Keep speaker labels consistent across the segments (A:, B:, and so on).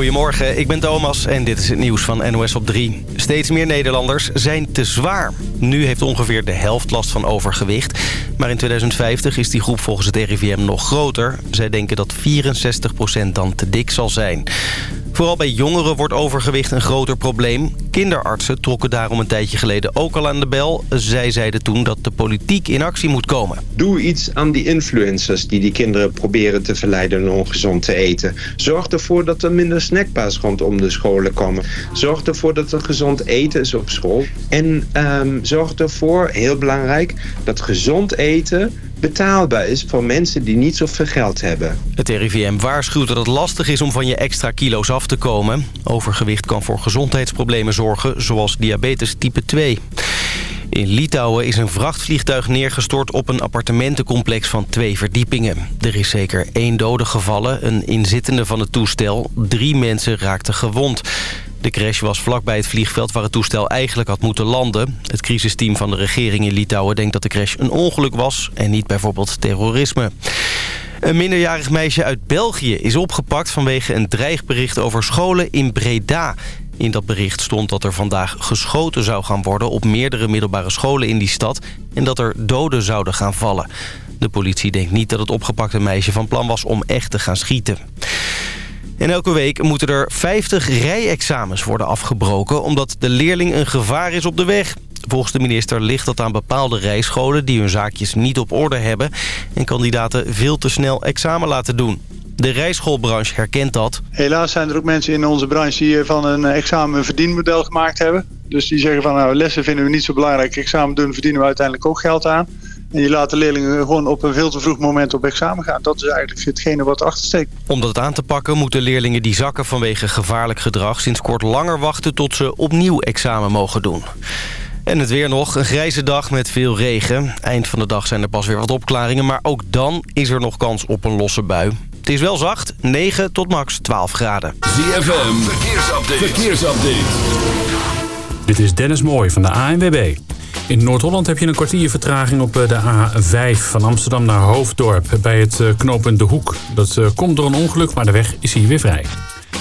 A: Goedemorgen, ik ben Thomas en dit is het nieuws van NOS op 3. Steeds meer Nederlanders zijn te zwaar. Nu heeft ongeveer de helft last van overgewicht. Maar in 2050 is die groep volgens het RIVM nog groter. Zij denken dat 64% dan te dik zal zijn. Vooral bij jongeren wordt overgewicht een groter probleem. Kinderartsen trokken daarom een tijdje geleden ook al aan de bel. Zij zeiden toen dat de politiek in actie moet komen.
B: Doe iets aan die influencers die die kinderen proberen te verleiden om ongezond te eten. Zorg ervoor dat er minder snackbars rondom de scholen komen. Zorg ervoor dat er gezond eten is op school. En um, zorg ervoor, heel belangrijk, dat gezond eten betaalbaar is voor mensen die niet zoveel geld hebben.
A: Het RIVM waarschuwt dat het lastig is om van je extra kilo's af te komen. Overgewicht kan voor gezondheidsproblemen zorgen, zoals diabetes type 2. In Litouwen is een vrachtvliegtuig neergestort op een appartementencomplex van twee verdiepingen. Er is zeker één dode gevallen, een inzittende van het toestel. Drie mensen raakten gewond. De crash was vlakbij het vliegveld waar het toestel eigenlijk had moeten landen. Het crisisteam van de regering in Litouwen denkt dat de crash een ongeluk was... en niet bijvoorbeeld terrorisme. Een minderjarig meisje uit België is opgepakt vanwege een dreigbericht over scholen in Breda. In dat bericht stond dat er vandaag geschoten zou gaan worden op meerdere middelbare scholen in die stad... en dat er doden zouden gaan vallen. De politie denkt niet dat het opgepakte meisje van plan was om echt te gaan schieten. En elke week moeten er 50 rijexamens worden afgebroken... omdat de leerling een gevaar is op de weg. Volgens de minister ligt dat aan bepaalde rijscholen... die hun zaakjes niet op orde hebben... en kandidaten veel te snel examen laten doen. De rijschoolbranche herkent dat.
C: Helaas zijn er ook mensen in onze branche die van een examen een verdienmodel gemaakt hebben. Dus die zeggen van nou, lessen vinden we niet zo belangrijk. Examen doen verdienen we uiteindelijk ook geld aan. En je laat de leerlingen gewoon op een veel te vroeg moment op examen gaan. Dat is eigenlijk hetgene wat achtersteekt.
A: Om dat aan te pakken moeten leerlingen die zakken vanwege gevaarlijk gedrag... sinds kort langer wachten tot ze opnieuw examen mogen doen. En het weer nog. Een grijze dag met veel regen. Eind van de dag zijn er pas weer wat opklaringen. Maar ook dan is er nog kans op een losse bui. Het is wel zacht. 9 tot max 12 graden.
D: ZFM. Verkeersupdate. Verkeersupdate.
E: Dit is Dennis Mooij van de ANWB. In Noord-Holland heb je een kwartier vertraging op eh, de A5 van Amsterdam naar Hoofddorp. Bij het eh, knooppunt De Hoek. Dat eh, komt door een ongeluk, maar de weg is hier weer vrij.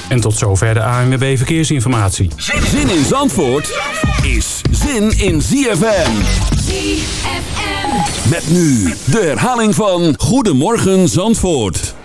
E: En tot zover de ANWB Verkeersinformatie.
D: Zin in Zandvoort is zin in ZFM.
F: ZFM.
D: Met nu de herhaling van Goedemorgen Zandvoort.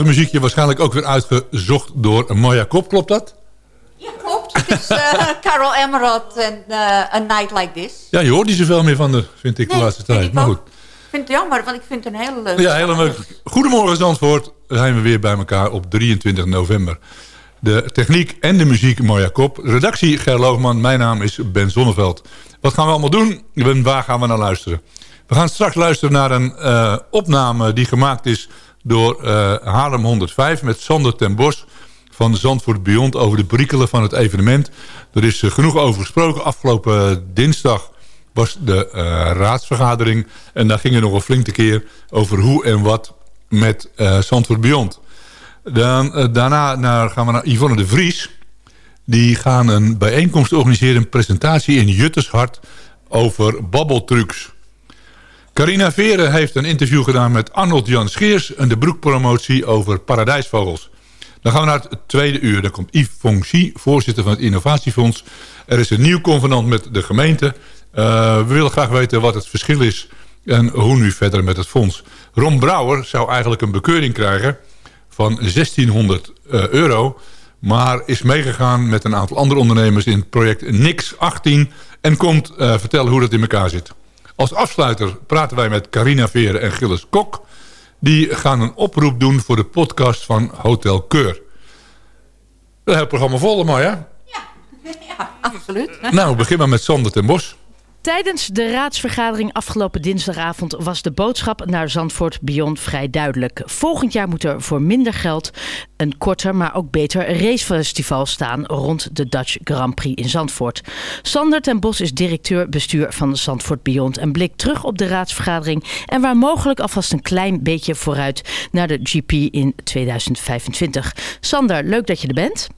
F: Prachtig muziekje. Waarschijnlijk ook weer uitgezocht door Maya Kop. Klopt dat?
G: Ja, klopt. Het is uh, Carol Emerald en uh, A Night Like This.
F: Ja, je hoort niet zoveel meer van de, vind ik, de laatste tijd. Maar goed.
G: Ik vind het jammer, want ik vind het een hele leuke
F: Ja, hele leuk. Goedemorgen Zandvoort. Zijn we weer bij elkaar op 23 november. De techniek en de muziek Moja Kop. Redactie Gerloogman. Mijn naam is Ben Zonneveld. Wat gaan we allemaal doen? Waar gaan we naar luisteren? We gaan straks luisteren naar een uh, opname die gemaakt is door uh, Haarlem 105 met Sander ten Bos van Zandvoort Beyond over de perikelen van het evenement. Er is uh, genoeg over gesproken. Afgelopen dinsdag was de raadsvergadering en daar ging er nog een flinke keer over hoe en wat met Zandvoort Beyond. Dan, daarna naar, gaan we naar Yvonne de Vries. Die gaan een bijeenkomst organiseren, een presentatie in Juttershart over babbeltrucs. Carina Veren heeft een interview gedaan met Arnold Jan Scheers... en de broekpromotie over paradijsvogels. Dan gaan we naar het tweede uur. Dan komt Yves Fongxi, voorzitter van het Innovatiefonds. Er is een nieuw convenant met de gemeente. Uh, we willen graag weten wat het verschil is... en hoe nu verder met het fonds. Ron Brouwer zou eigenlijk een bekeuring krijgen van 1600 uh, euro... maar is meegegaan met een aantal andere ondernemers... in het project Nix 18... en komt uh, vertellen hoe dat in elkaar zit. Als afsluiter praten wij met Carina Veren en Gilles Kok. Die gaan een oproep doen voor de podcast van Hotel Keur. We hebben het programma vol, maar ja?
G: Ja, ja absoluut.
F: Nou, begin maar met Sander ten Bos.
H: Tijdens de raadsvergadering afgelopen dinsdagavond was de boodschap naar Zandvoort Beyond vrij duidelijk. Volgend jaar moet er voor minder geld een korter, maar ook beter racefestival staan rond de Dutch Grand Prix in Zandvoort. Sander ten Bos is directeur bestuur van Zandvoort Beyond en blikt terug op de raadsvergadering en waar mogelijk alvast een klein beetje vooruit naar de GP in 2025. Sander, leuk dat je er bent.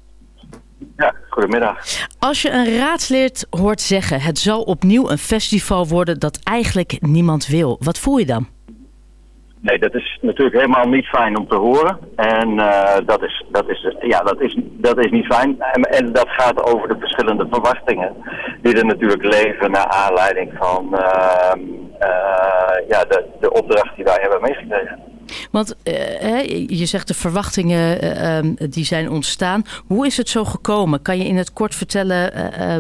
I: Ja, goedemiddag.
H: Als je een raadslid hoort zeggen... het zal opnieuw een festival worden dat eigenlijk niemand wil. Wat voel je dan?
I: Nee, dat is natuurlijk helemaal niet fijn om te horen. En uh, dat, is, dat, is, ja, dat, is, dat is niet fijn. En, en, dat gaat over de verschillende verwachtingen... die er natuurlijk leven naar aanleiding van uh, uh, ja, de, de opdracht die wij hebben meegekregen.
H: Want uh, je zegt de verwachtingen uh, um, die zijn ontstaan. Hoe is het zo gekomen? Kan je in het kort vertellen uh,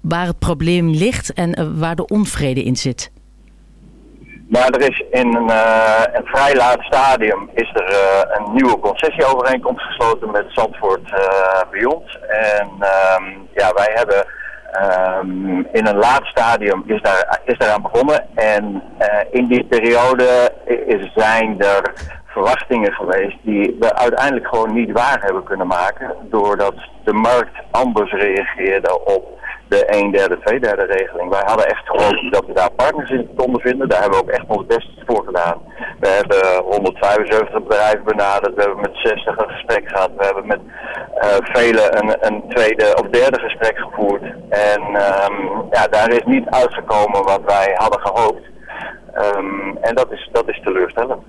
H: waar het probleem ligt en waar de onvrede in zit?
I: Nou, er is in een, een vrij laat stadium is er een nieuwe concessieovereenkomst gesloten met Zandvoort Beyond. En um, ja, wij hebben Um, in een laat stadium is, daar, is daaraan begonnen. En uh, in die periode zijn er verwachtingen geweest die we uiteindelijk gewoon niet waar hebben kunnen maken doordat de markt anders reageerde op de 1 derde, 2 derde regeling. Wij hadden echt gehoopt dat we daar partners in konden vinden. Daar hebben we ook echt ons best voor gedaan. We hebben 175 bedrijven benaderd. We hebben met 60 een gesprek gehad. We hebben met uh, velen een, een, tweede of derde gesprek gevoerd. En um, ja, daar is niet uitgekomen wat wij hadden gehoopt. Um, en dat is, dat is teleurstellend.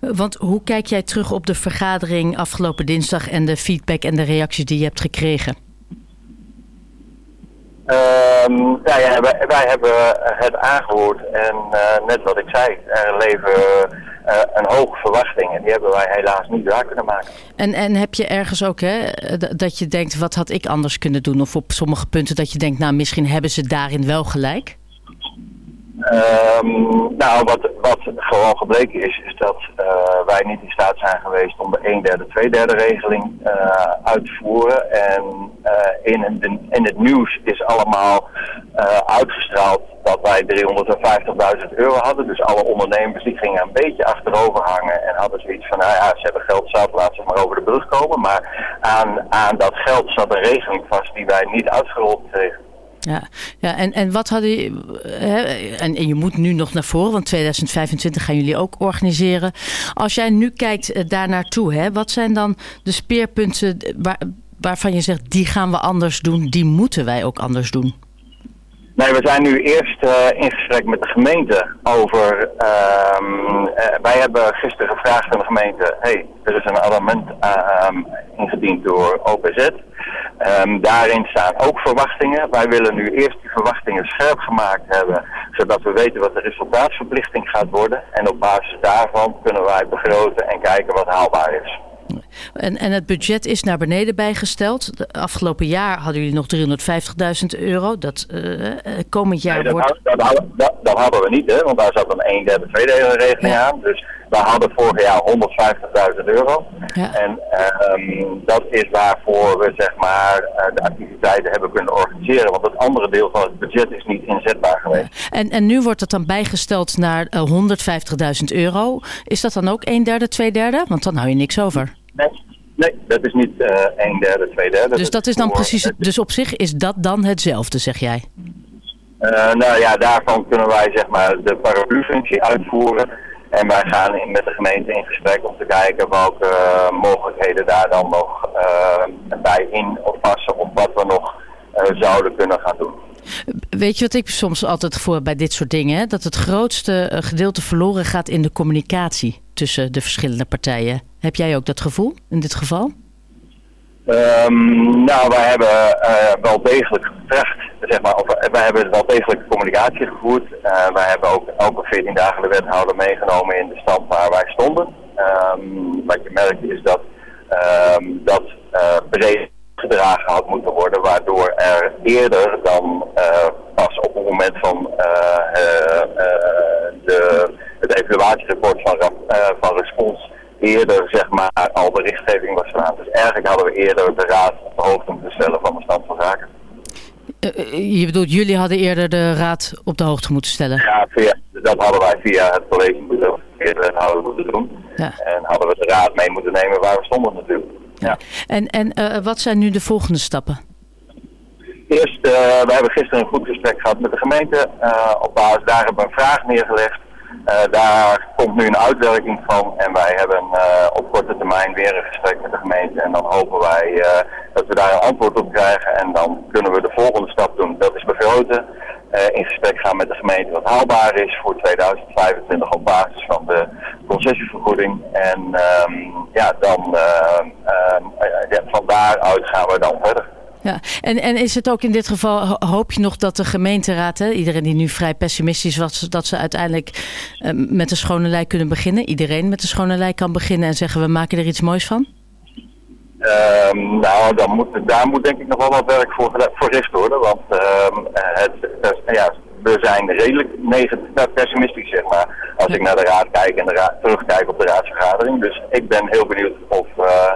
H: Want hoe kijk jij terug op de vergadering afgelopen dinsdag en de feedback en de reacties die je hebt gekregen?
I: Um, nou ja, wij, wij, hebben het aangehoord en uh, net wat ik zei, er leven uh, een hoge verwachting en die hebben wij helaas niet waar kunnen maken.
H: En, en heb je ergens ook hè, dat je denkt, wat had ik anders kunnen doen? Of op sommige punten dat je denkt, nou misschien hebben ze daarin wel gelijk?
I: Um, nou, wat, wat gewoon gebleken is, is dat uh, wij niet in staat zijn geweest om de 1 derde, 2 derde regeling uh, uit te voeren. En uh, in, in, in het nieuws is allemaal uitgestraald dat wij 350.000 euro hadden. Dus alle ondernemers die gingen een beetje achterover hangen en hadden zoiets van, nou ja, ze hebben geld zat, laten ze maar over de brug komen. Maar aan, aan dat geld zat een regeling vast die wij niet uitgerold kregen.
H: Ja, ja en, en wat hadden je, en, en je moet nu nog naar voren, want 2025 gaan jullie ook organiseren. Als jij nu kijkt uh, daar naartoe, hè, wat zijn dan de speerpunten waar, waarvan je zegt, die gaan we anders doen, die moeten wij ook anders doen?
I: Nee, we zijn nu eerst uh, in gesprek met de gemeente over. Um, uh, wij hebben gisteren gevraagd aan de gemeente: hey, er is een amendement um, ingediend door OPZ. Ehm, daarin staan ook verwachtingen. Wij willen nu eerst die verwachtingen scherp gemaakt hebben, zodat we weten wat de resultaatsverplichting gaat worden. En op basis daarvan kunnen wij begroten en kijken wat haalbaar is.
H: En, en het budget is naar beneden bijgesteld. De afgelopen jaar hadden jullie nog 350.000 euro. Dat uh, komend jaar
I: nee, dat,
H: wordt...
I: dat, dat, dat, hadden we niet, hè, want daar zat een 1 derde tweedele regeling aan. Dus we hadden vorig jaar 150.000 euro.
H: Ja.
I: En um, dat is waarvoor we zeg maar de activiteiten hebben kunnen organiseren. Want het andere deel van het budget is niet inzetbaar geweest.
H: En, en nu wordt het dan bijgesteld naar uh, 150.000 euro. Is dat dan ook 1 derde, 2 derde? Want dan hou je niks over.
I: Nee, nee dat is niet uh, 1 derde, 2 derde.
H: Dus dat is dan precies. Dus op zich is dat dan hetzelfde, zeg jij?
I: Uh, nou ja, daarvan kunnen wij zeg maar de paraplu-functie uitvoeren. En wij gaan in, met de gemeente in gesprek om te kijken welke uh, mogelijkheden daar dan nog uh, bij in of passen of wat we nog zouden kunnen gaan doen.
H: Weet je wat ik soms altijd voor bij dit soort dingen? Dat het grootste gedeelte verloren gaat in de communicatie tussen de verschillende partijen. Heb jij ook dat gevoel in dit geval?
I: Um, nou, wij hebben uh, wel degelijk gevraagd, zeg maar, of, wij hebben wel degelijk communicatie gevoerd. Uh, wij hebben ook elke 14 dagen de wethouder meegenomen in de stand waar wij stonden. Um, wat je merkt is dat um, dat uh, breed gedragen had moeten worden, waardoor er eerder dan pas op het moment van de, het evaluatierapport van, van respons eerder zeg maar al berichtgeving was gedaan. Dus eigenlijk hadden we eerder de raad op de hoogte moeten stellen van de stand van zaken.
H: Uh, je bedoelt, jullie hadden eerder de raad op de hoogte moeten stellen?
I: Ja, via, dat hadden wij via het college moeten, eerder hadden moeten doen.
H: Ja.
I: En hadden we de raad mee moeten nemen waar we stonden natuurlijk. Ja.
H: ja. En, en uh, wat zijn nu de volgende stappen?
I: Eerst, uh, we hebben gisteren een goed gesprek gehad met de gemeente. op basis daar hebben we een vraag neergelegd. Uh, daar komt nu een uitwerking van en wij hebben uh, op korte termijn weer een gesprek met de gemeente. En dan hopen wij uh, dat we daar een antwoord op krijgen en dan kunnen we de volgende stap doen. Dat is begroten. in gesprek gaan met de gemeente wat haalbaar is voor 2025 op basis van de concessievergoeding. En um, ja, dan ja, van daaruit gaan we dan verder.
H: Ja, en, en is het ook in dit geval, hoop je nog dat de gemeenteraad, hè, iedereen die nu vrij pessimistisch was, dat ze uiteindelijk uh, met de schone lei kunnen beginnen? Iedereen met de schone lei kan beginnen en zeggen we maken er iets moois van?
I: Um, nou, dan moet, daar moet denk ik nog wel wat werk voor verricht worden, want um, het, het, ja, we zijn redelijk negatief, pessimistisch zeg maar, als ik naar de raad kijk en de raad, terugkijk op de raadsvergadering. Dus ik ben heel benieuwd of... Uh,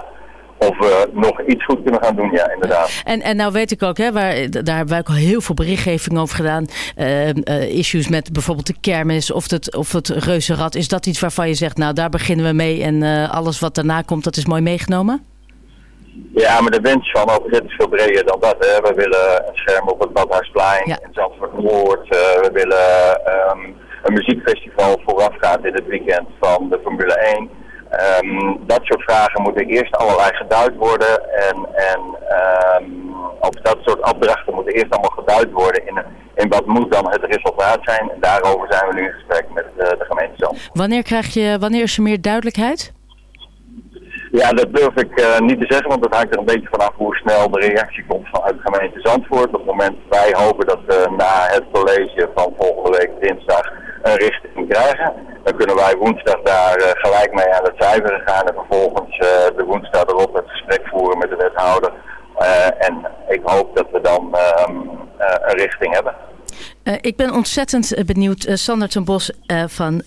I: of we nog iets goed kunnen gaan doen, ja, inderdaad.
H: En, en nou weet ik ook, hè, waar, daar hebben wij ook al heel veel berichtgeving over gedaan. Uh, uh, issues met bijvoorbeeld de kermis of het, of het reuzenrad. Is dat iets waarvan je zegt, nou daar beginnen we mee en uh, alles wat daarna komt, dat is mooi meegenomen?
I: Ja, maar de wens van OPZ is veel breder dan dat. Hè. We willen een scherm op het Badhuisplein ja. in Zandvoort Noord. we willen um, een muziekfestival voorafgaand in het weekend van de Formule 1. Um, dat soort vragen moeten eerst allerlei geduid worden en, en um, of dat soort opdrachten moeten eerst allemaal geduid worden in, in wat moet dan het resultaat zijn. En daarover zijn we nu in gesprek met de, de gemeente zelf.
H: Wanneer, krijg je, wanneer is er meer duidelijkheid?
I: Ja, dat durf ik uh, niet te zeggen, want dat hangt er een beetje vanaf hoe snel de reactie komt vanuit de gemeente Zandvoort. Op het moment wij hopen dat we na het college van volgende week dinsdag richting krijgen. Dan kunnen wij woensdag daar uh, gelijk mee aan het cijferen gaan en vervolgens uh, de woensdag erop het gesprek voeren met de wethouder. En ik hoop dat we dan een richting hebben.
H: Uh, ik ben ontzettend benieuwd. Uh, Sander ten Bos uh, van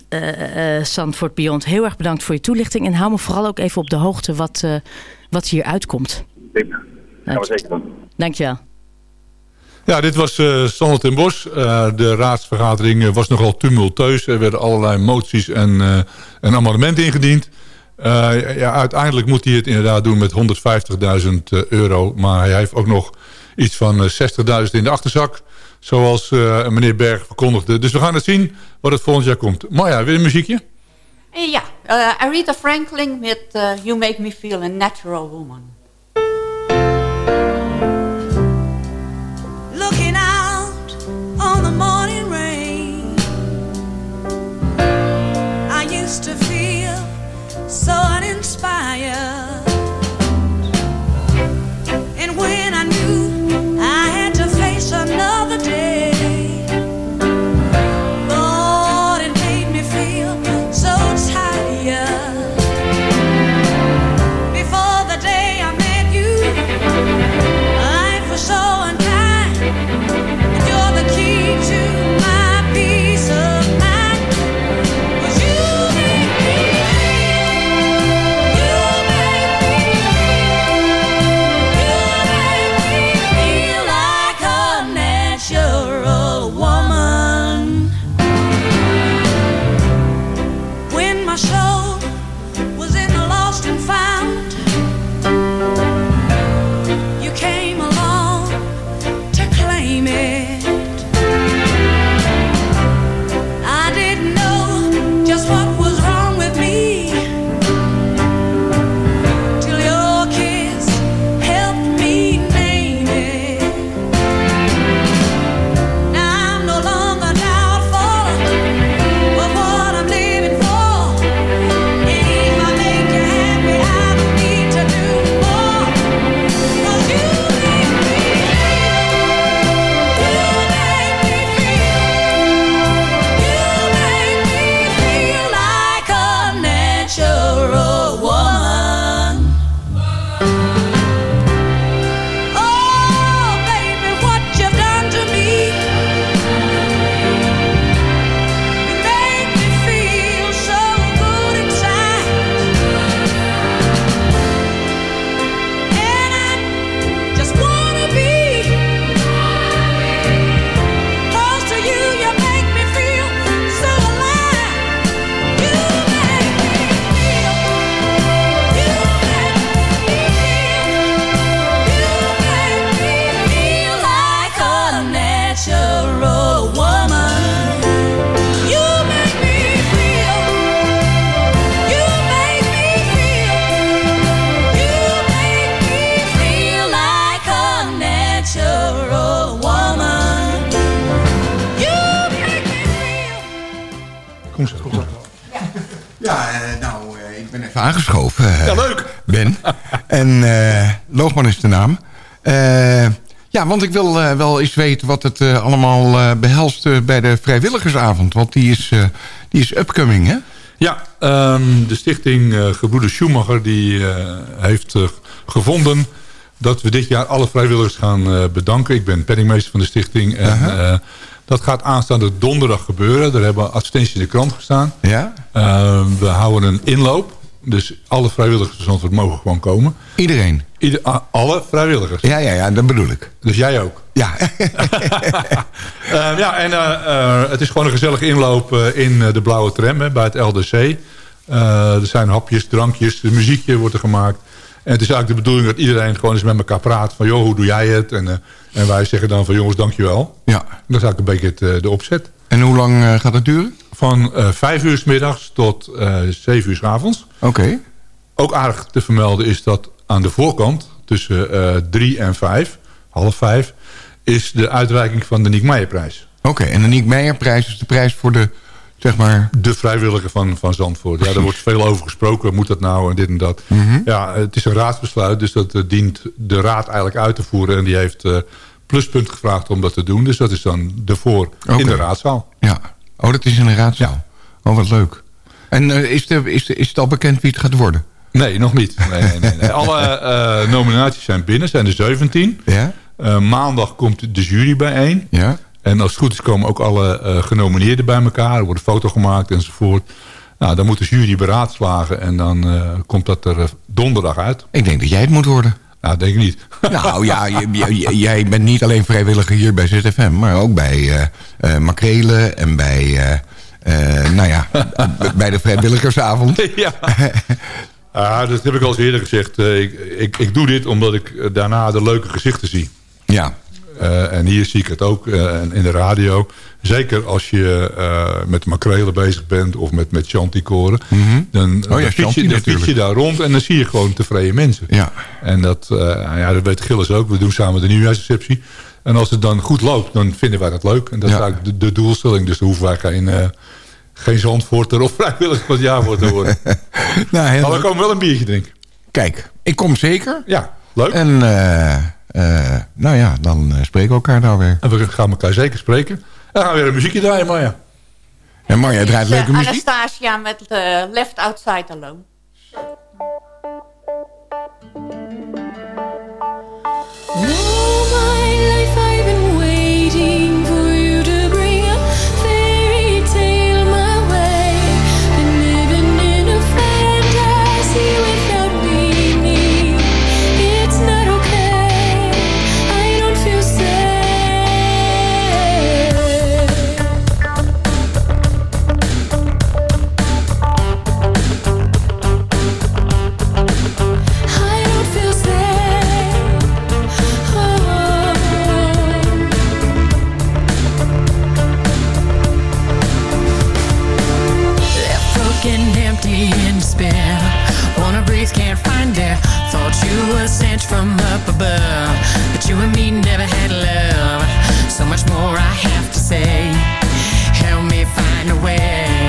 H: Zandvoort Beyond. Heel erg bedankt voor je toelichting. En hou me vooral ook even op de hoogte wat, wat hier uitkomt.
I: Ik gaan we zeker doen.
H: Dankjewel.
F: Ja, dit was uh, Sander ten Bos. Uh, de raadsvergadering was nogal tumultueus. Er werden allerlei moties en, en amendementen ingediend. ja, uiteindelijk moet hij het inderdaad doen met 150.000 euro. Maar hij heeft ook nog iets van 60.000 in de achterzak. Zoals meneer Berg verkondigde. Dus we gaan het zien wat het volgend jaar komt. Marja, weer een muziekje?
G: Ja, Aretha Franklin met You Make Me Feel a Natural Woman.
J: En Loogman is de naam. ja, want ik wil wel eens weten wat het allemaal behelst bij de vrijwilligersavond. Want die is, die is upcoming, hè?
F: Ja, ehm, de stichting uh, Gebroeders Schumacher die, heeft gevonden dat we dit jaar alle vrijwilligers gaan bedanken. Ik ben penningmeester van de stichting. En dat gaat aanstaande donderdag gebeuren. Daar hebben advertenties in de krant gestaan.
J: Ja?
F: Uh, we houden een inloop. Dus alle vrijwilligers van mogen gewoon komen.
J: Iedereen?
F: Ieder, alle vrijwilligers.
J: Ja, ja, ja, dat bedoel ik.
F: Dus jij ook?
J: Ja.
F: uh, ja, en uh, het is gewoon een gezellige inloop in de blauwe tram hè, bij het LDC. er zijn hapjes, drankjes, de muziekje wordt er gemaakt. En het is eigenlijk de bedoeling dat iedereen gewoon eens met elkaar praat. Van joh, hoe doe jij het? En, en wij zeggen dan van jongens, dankjewel.
J: Ja.
F: Dat is eigenlijk een beetje het, de opzet.
J: En hoe lang gaat het duren?
F: Van vijf uur s middags tot zeven uur s avonds.
J: Oké. Okay.
F: Ook aardig te vermelden is dat aan de voorkant, tussen drie en vijf, half vijf... is de uitreiking van de Niek Meijerprijs.
J: Oké, en de Niek Meijerprijs is de prijs voor de zeg maar...
F: De vrijwilliger van, van Zandvoort. Ja, daar wordt veel over gesproken. Moet dat nou en dit en dat.
J: Mhm.
F: Ja, het is een raadsbesluit. Dus dat uh, dient de raad eigenlijk uit te voeren. En die heeft uh, pluspunt gevraagd om dat te doen. Dus dat is dan de voor okay. in de raadzaal.
J: Ja. Oh, dat is in de raadzaal. Ja. Oh, wat leuk. En uh, is, de, is, de, is het al bekend wie het gaat worden?
F: Nee, nog niet. Nee, nee, nee, nee. Alle nominaties zijn binnen. zijn er 17.
J: Ja?
F: maandag komt de jury bijeen.
J: Ja?
F: En als het goed is komen ook alle genomineerden bij elkaar. Er wordt een foto gemaakt enzovoort. Nou, dan moet de jury beraadslagen en dan komt dat er donderdag uit.
J: Ik denk dat jij het moet worden.
F: Nou, denk ik niet.
J: Nou ja, jij bent niet alleen vrijwilliger hier bij ZFM... maar ook bij Makrelen en bij, nou ja, bij de vrijwilligersavond.
F: Ja. Ah, dat heb ik al eens eerder gezegd. Ik, ik, ik doe dit omdat ik daarna de leuke gezichten zie.
J: Ja.
F: Uh, en hier zie ik het ook uh, in de radio. Zeker als je uh, met makrelen bezig bent of met, met chanticoren.
J: Mm -hmm.
F: Dan,
J: oh, ja,
F: fiets je, dan fiets je daar rond en dan zie je gewoon tevreden mensen.
J: Ja.
F: En dat, ja, dat weet Gilles ook. We doen samen de nieuwjaarsreceptie. En als het dan goed loopt, dan vinden wij dat leuk. En dat ja. is eigenlijk de, de, doelstelling. Dus dan hoeven wij geen, geen zandvoorter of vrijwillig jaar voor te worden.
J: nou,
F: maar we komen wel een biertje drinken.
J: Kijk, ik kom zeker.
F: Ja, leuk.
J: En... Uh, nou ja, dan uh, spreken we elkaar nou weer.
F: En we gaan elkaar zeker spreken. En dan gaan we weer een muziekje draaien, Marja.
J: En Marja draait leuke
G: uh,
J: muziek.
G: Anastasia met Left Outside Alone.
K: Were sent from up above, but you and me never had love. So much more I have to say. Help me find a way.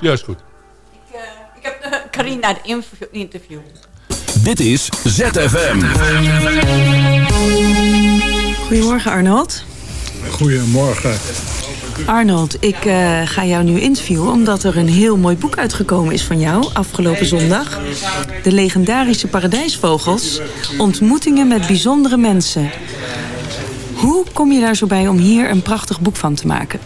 F: Ja, is goed. Is goed.
G: Ik heb uh, Carina de inv- interview.
D: Dit is ZFM.
L: Goedemorgen Arnold.
M: Goedemorgen.
L: Arnold, ik eh, ga jou nu interviewen omdat er een heel mooi boek uitgekomen is van jou afgelopen zondag. De legendarische paradijsvogels. Ontmoetingen met bijzondere mensen. Hoe kom je daar zo bij om hier een prachtig boek van te maken?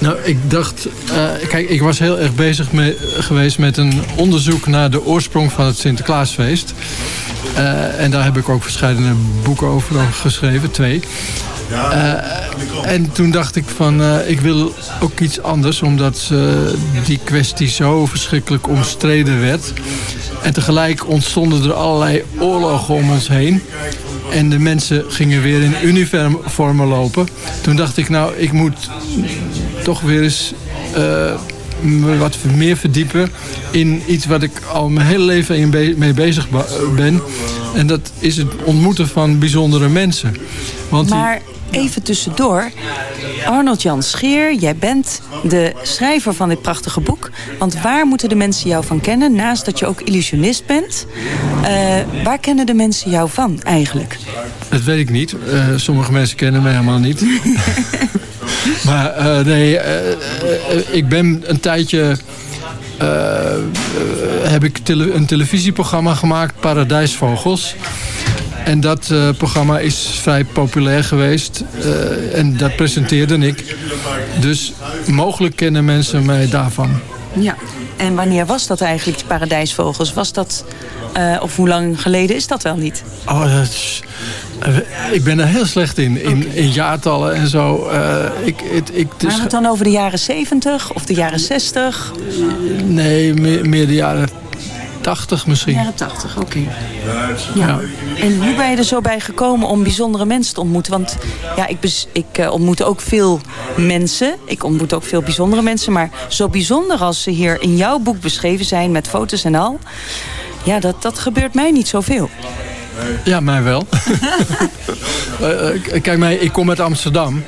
M: Nou, ik dacht... eh, kijk, ik was heel erg bezig geweest met een onderzoek naar de oorsprong van het Sinterklaasfeest. Eh, en daar heb ik ook verschillende boeken over geschreven, twee. Eh, en toen dacht ik van, eh, ik wil ook iets anders, omdat die kwestie zo verschrikkelijk omstreden werd. En tegelijk ontstonden er allerlei oorlogen om ons heen. En de mensen gingen weer in uniformen lopen. Toen dacht ik, nou, ik moet toch weer eens me wat meer verdiepen in iets wat ik al mijn hele leven mee bezig ben. En dat is het ontmoeten van bijzondere mensen. Want
L: Maar even tussendoor. Arnold Jan Scheer, jij bent de schrijver van dit prachtige boek. Want waar moeten de mensen jou van kennen? Naast dat je ook illusionist bent. eh, waar kennen de mensen jou van eigenlijk?
M: Dat weet ik niet. Eh, sommige mensen kennen mij helemaal niet. maar eh, nee, eh, eh, ik ben een tijdje... heb ik een televisieprogramma gemaakt, Paradijsvogels. En dat programma is vrij populair geweest. en dat presenteerde ik. Dus mogelijk kennen mensen mij daarvan.
L: En wanneer was dat eigenlijk, die paradijsvogels? Was dat, eh, of hoe lang geleden is dat wel niet?
M: Oh, dat is- eh, ik ben er heel slecht in, in, in jaartallen en zo. Eh, ik, het, ik,
L: we het dan over de jaren 70 of de jaren 60?
M: Nee, meer, meer de jaren 80 misschien.
L: Jaren 80, oké. Ja. En hoe ben je er zo bij gekomen om bijzondere mensen te ontmoeten? Want ja, ik, ik eh, ontmoet ook veel mensen. Ik ontmoet ook veel bijzondere mensen. Maar zo bijzonder als ze hier in jouw boek beschreven zijn met foto's en al. Ja, dat, dat gebeurt mij niet zoveel.
M: Ja, mij wel. Eh, eh, Kijk, mij, ik kom uit Amsterdam.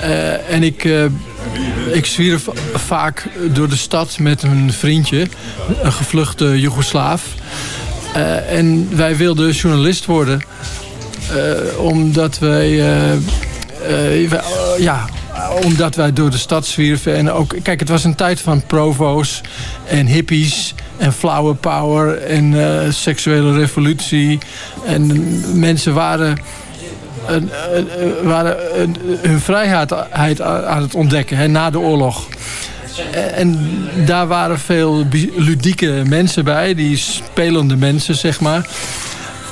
M: Eh, en ik, eh, ik zwierf vaak door de stad met een vriendje. Een gevluchte Joegoslaaf. Eh, en wij wilden journalist worden. omdat wij... ja, omdat wij door de stad zwierven. En ook, kijk, het was een tijd van provo's en hippies en flower power en seksuele revolutie. En mensen waren, waren hun vrijheid aan het ontdekken hè, na de oorlog. Eh, En daar waren veel ludieke mensen bij, die spelende mensen, zeg maar.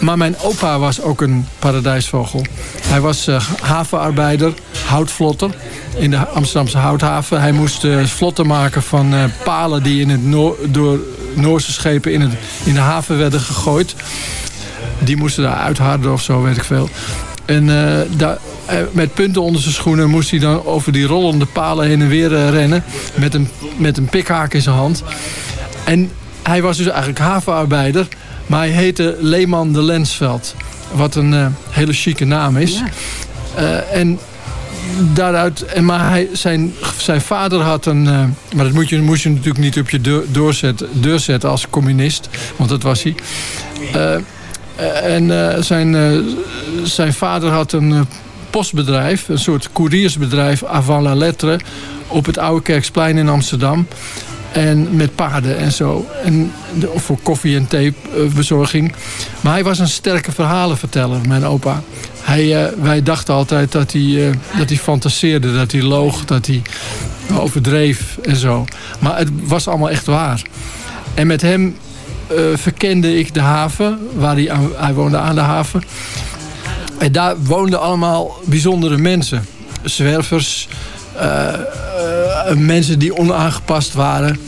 M: Maar mijn opa was ook een paradijsvogel. Hij was eh, havenarbeider, houtvlotter in de Amsterdamse houthaven. Hij moest eh, vlotten maken van palen die in het door Noorse schepen in, het, in de haven werden gegooid. Die moesten daar uitharden of zo, weet ik veel. En eh, daar, eh, met punten onder zijn schoenen moest hij dan over die rollende palen heen en weer eh, rennen. Met een, met een pikhaak in zijn hand. En hij was dus eigenlijk havenarbeider. Maar hij heette Leeman de Lensveld. Wat een hele chique naam is. En daaruit, en maar hij, zijn, zijn vader had een. maar dat moet je, moest je natuurlijk niet op je deur, doorzet, deur zetten als communist. Want dat was hij. Eh, en eh, zijn, eh, zijn vader had een eh, postbedrijf, een soort couriersbedrijf avant la lettre, op het Oude Kerksplein in Amsterdam. En met paarden en zo. En voor koffie- en theebezorging. Maar hij was een sterke verhalenverteller, mijn opa. Hij, eh, wij dachten altijd dat hij, eh, dat hij fantaseerde, dat hij loog, dat hij overdreef en zo. Maar het was allemaal echt waar. En met hem eh, verkende ik de haven, waar hij, hij woonde aan de haven. En daar woonden allemaal bijzondere mensen. Zwervers, eh, eh, mensen die onaangepast waren,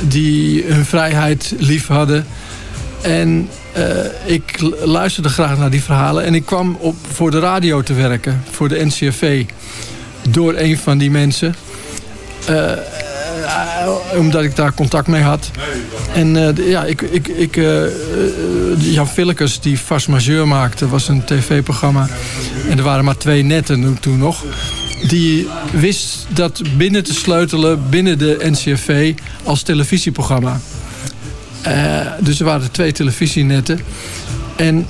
M: die hun vrijheid lief hadden. En eh, ik luisterde graag naar die verhalen. En ik kwam op, voor de radio te werken, voor de NCRV, door een van die mensen. Eh, omdat ik daar contact mee had. En eh, ja, ik, ik, ik, eh, Jan Villekes, die Vast Majeur maakte, was een tv-programma. En er waren maar twee netten toen nog. die wist dat binnen te sleutelen binnen de NCRV als televisieprogramma. Dus er waren twee televisienetten. En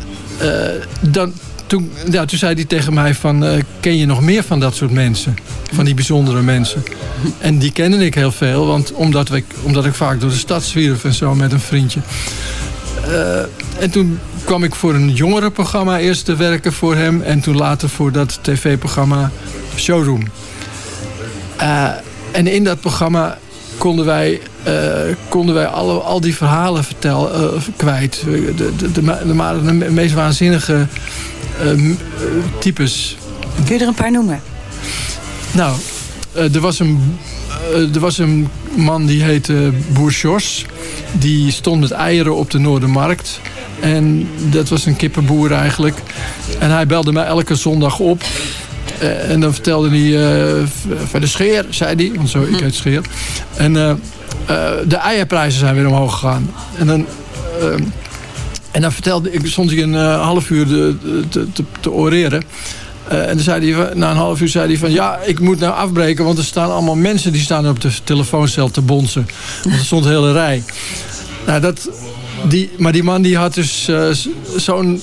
M: dan, toen, ja, toen zei hij tegen mij van... eh, ken je nog meer van dat soort mensen? Van die bijzondere mensen. En die kende ik heel veel. Want omdat, ik, omdat ik vaak door de stad zwierf en zo met een vriendje. Eh, en toen kwam ik voor een jongerenprogramma eerst te werken voor hem. En toen later voor dat tv-programma Showroom. Eh, en in dat programma konden wij, konden wij alle, al die verhalen vertel, eh, kwijt. De, de, de, de, de meest waanzinnige eh, eh, types.
L: Kun je er een paar noemen?
M: Nou, eh, er, was een, eh, er was een man die heette Boer Sjors. Die stond met eieren op de Noordermarkt. En dat was een kippenboer eigenlijk. En hij belde mij elke zondag op. Eh, en dan vertelde hij eh, van de scheer, zei hij. Want zo, ik heet scheer. En eh, eh, de eierprijzen zijn weer omhoog gegaan. En dan... eh, en dan vertelde ik, stond hij een eh, half uur de, de- te, te, te oreren. Eh, en dan zei hij, na een half uur zei hij van... ja, ik moet nou afbreken, want er staan allemaal mensen... die staan op de telefooncel te bonzen. Want er stond een hele rij. Nou, dat, die, maar die man die had dus eh, zo'n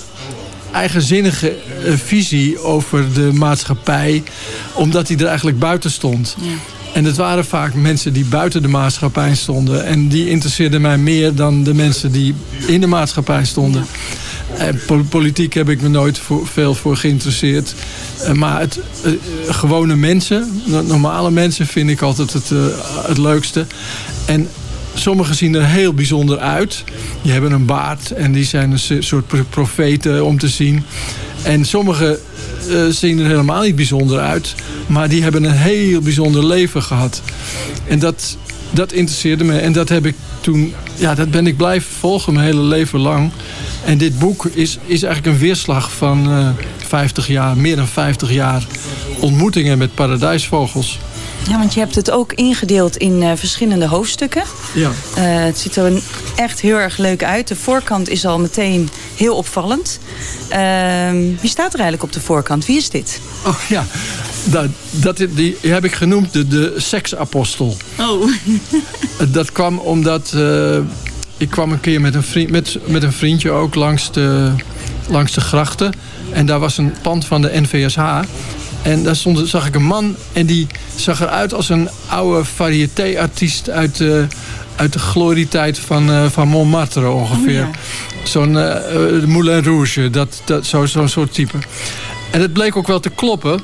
M: eigenzinnige eh, visie over de maatschappij... omdat hij er eigenlijk buiten stond. En het waren vaak mensen die buiten de maatschappij stonden. En die interesseerden mij meer dan de mensen die in de maatschappij stonden. En po- politiek heb ik me nooit voor, veel voor geïnteresseerd. Eh, maar het, eh, eh, gewone mensen, no- normale mensen, vind ik altijd het, eh, het leukste. En sommigen zien er heel bijzonder uit. Die hebben een baard en die zijn een so- soort pro- profeten om te zien. En sommigen eh, zien er helemaal niet bijzonder uit. Maar die hebben een heel bijzonder leven gehad. En dat, dat interesseerde me. En dat heb ik toen, ja, dat ben ik blijven volgen mijn hele leven lang. En dit boek is, is eigenlijk een weerslag van eh 50 jaar, meer dan 50 jaar ontmoetingen met paradijsvogels.
L: Ja, want je hebt het ook ingedeeld in eh, verschillende hoofdstukken.
M: Ja.
L: Eh, het ziet er echt heel erg leuk uit. De voorkant is al meteen heel opvallend. Ehm, wie staat er eigenlijk op de voorkant? Wie is dit?
M: Oh ja, dat, dat, die heb ik genoemd de, de seksapostel.
L: Oh.
M: Dat kwam omdat eh, ik kwam een keer met een, vriend, met, met een vriendje ook langs de, langs de grachten. En daar was een pand van de NVSH. En daar stond, zag ik een man en die zag eruit als een oude variété-artiest uit de, uit de glorietijd van, eh, van Montmartre ongeveer. Zo'n eh, eh, Moulin Rouge, dat, dat, zo- zo'n soort type. En het bleek ook wel te kloppen.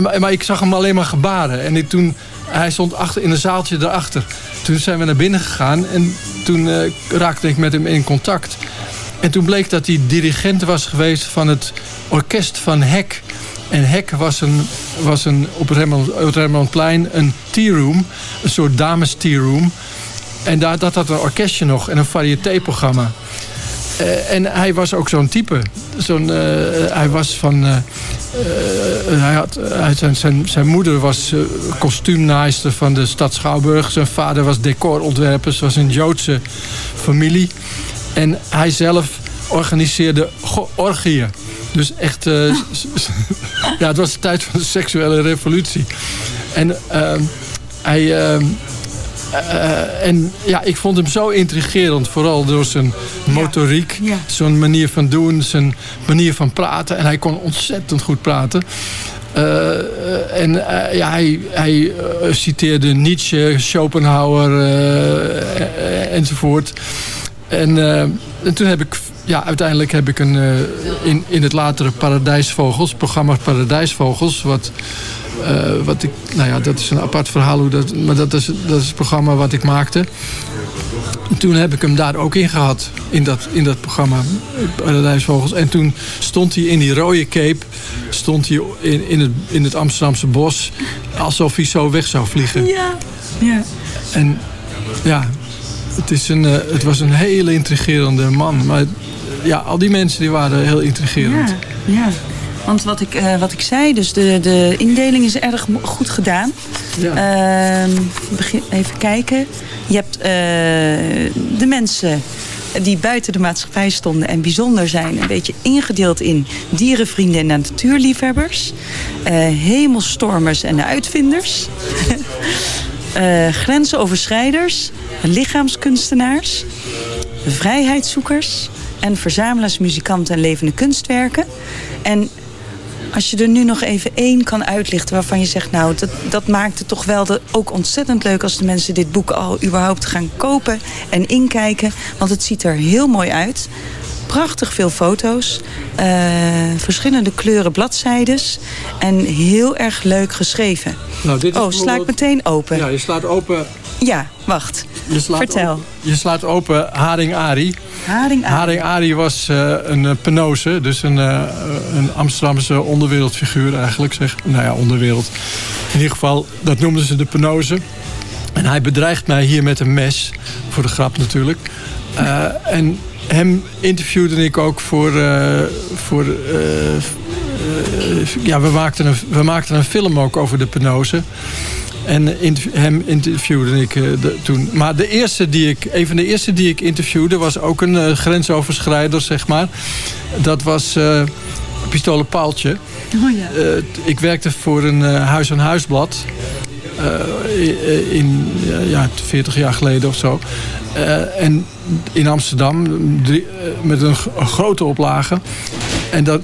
M: Maar, maar ik zag hem alleen maar gebaren. En ik, toen, hij stond achter, in een zaaltje daarachter. Toen zijn we naar binnen gegaan. En toen eh, raakte ik met hem in contact. En toen bleek dat hij dirigent was geweest van het orkest van Hek. En Hek was, een, was een, op het Rembrandt- het Rembrandtplein een tea room. Een soort dames tea room. En daar, dat had een orkestje nog en een variétéprogramma. Eh, en hij was ook zo'n type. Zo'n, eh, hij was van. eh, hij had, zijn, zijn, zijn moeder was kostuumnaaister van de stad Schouwburg. Zijn vader was decorontwerper. Ze was een Joodse familie. En hij zelf organiseerde orgieën. Dus echt. eh, ja, het was de tijd van de seksuele revolutie. En ehm, hij. ehm, eh, en ja, ik vond hem zo intrigerend. Vooral door zijn motoriek, zijn manier van doen, zijn manier van praten. En hij kon ontzettend goed praten. Eh, en ja, hij, hij citeerde Nietzsche, Schopenhauer enzovoort. En, en toen heb ik, ja, uiteindelijk heb ik een, eh, in, in het latere Paradijsvogels, programma Paradijsvogels, wat, eh, wat ik, nou ja, dat is een apart verhaal, hoe dat, maar dat is, dat is het programma wat ik maakte. En toen heb ik hem daar ook in gehad, in dat, in dat programma Paradijsvogels. En toen stond hij in die rode cape, stond hij in, in, het, in het Amsterdamse bos, alsof hij zo weg zou vliegen.
L: Ja. ja.
M: En ja, het, is een, eh, het was een hele intrigerende man. Maar ja, al die mensen die waren heel intrigerend.
L: Ja, ja. Want wat ik, eh, wat ik zei, dus de, de indeling is erg goed gedaan. Ehm, begin, even kijken. Je hebt eh, de mensen die buiten de maatschappij stonden en bijzonder zijn. Een beetje ingedeeld in dierenvrienden en natuurliefhebbers. eh, hemelstormers en uitvinders. eh, grensoverschrijders, lichaamskunstenaars, vrijheidszoekers en verzamelaars, muzikanten en levende kunstwerken. En als je er nu nog even één kan uitlichten waarvan je zegt... nou, dat, dat maakt het toch wel de, ook ontzettend leuk... als de mensen dit boek al überhaupt gaan kopen en inkijken. Want het ziet er heel mooi uit. Prachtig veel foto's. eh, verschillende kleuren bladzijdes. En heel erg leuk geschreven.
M: Nou, dit is
L: oh, sla ik meteen open.
M: Ja, je slaat open...
L: Ja, wacht.
M: Je
L: Vertel.
M: Je slaat open Haring Ari.
L: Haring Ari.
M: Haring Ari was eh, een eh, penose, dus een, eh, een Amsterdamse onderwereldfiguur eigenlijk. Zeg. Nou ja, onderwereld. In ieder geval, dat noemden ze de penose. En hij bedreigt mij hier met een mes, voor de grap natuurlijk. En hem interviewde ik ook voor... voor ja, we maakten, een, we maakten een film ook over de penose. En interv- hem interviewde ik eh, de- toen. Maar de eerste die ik, een van de eerste die ik interviewde was ook een eh, grensoverschrijder, zeg maar. Dat was eh Pistolen Paaltje.
L: Oh ja.
M: Eh, ik werkte voor een eh, huis-aan-huisblad. eh, eh, in ja, ja, 40 jaar geleden of zo. Eh, en in Amsterdam drie- eh, met een, een grote oplage. En, dat,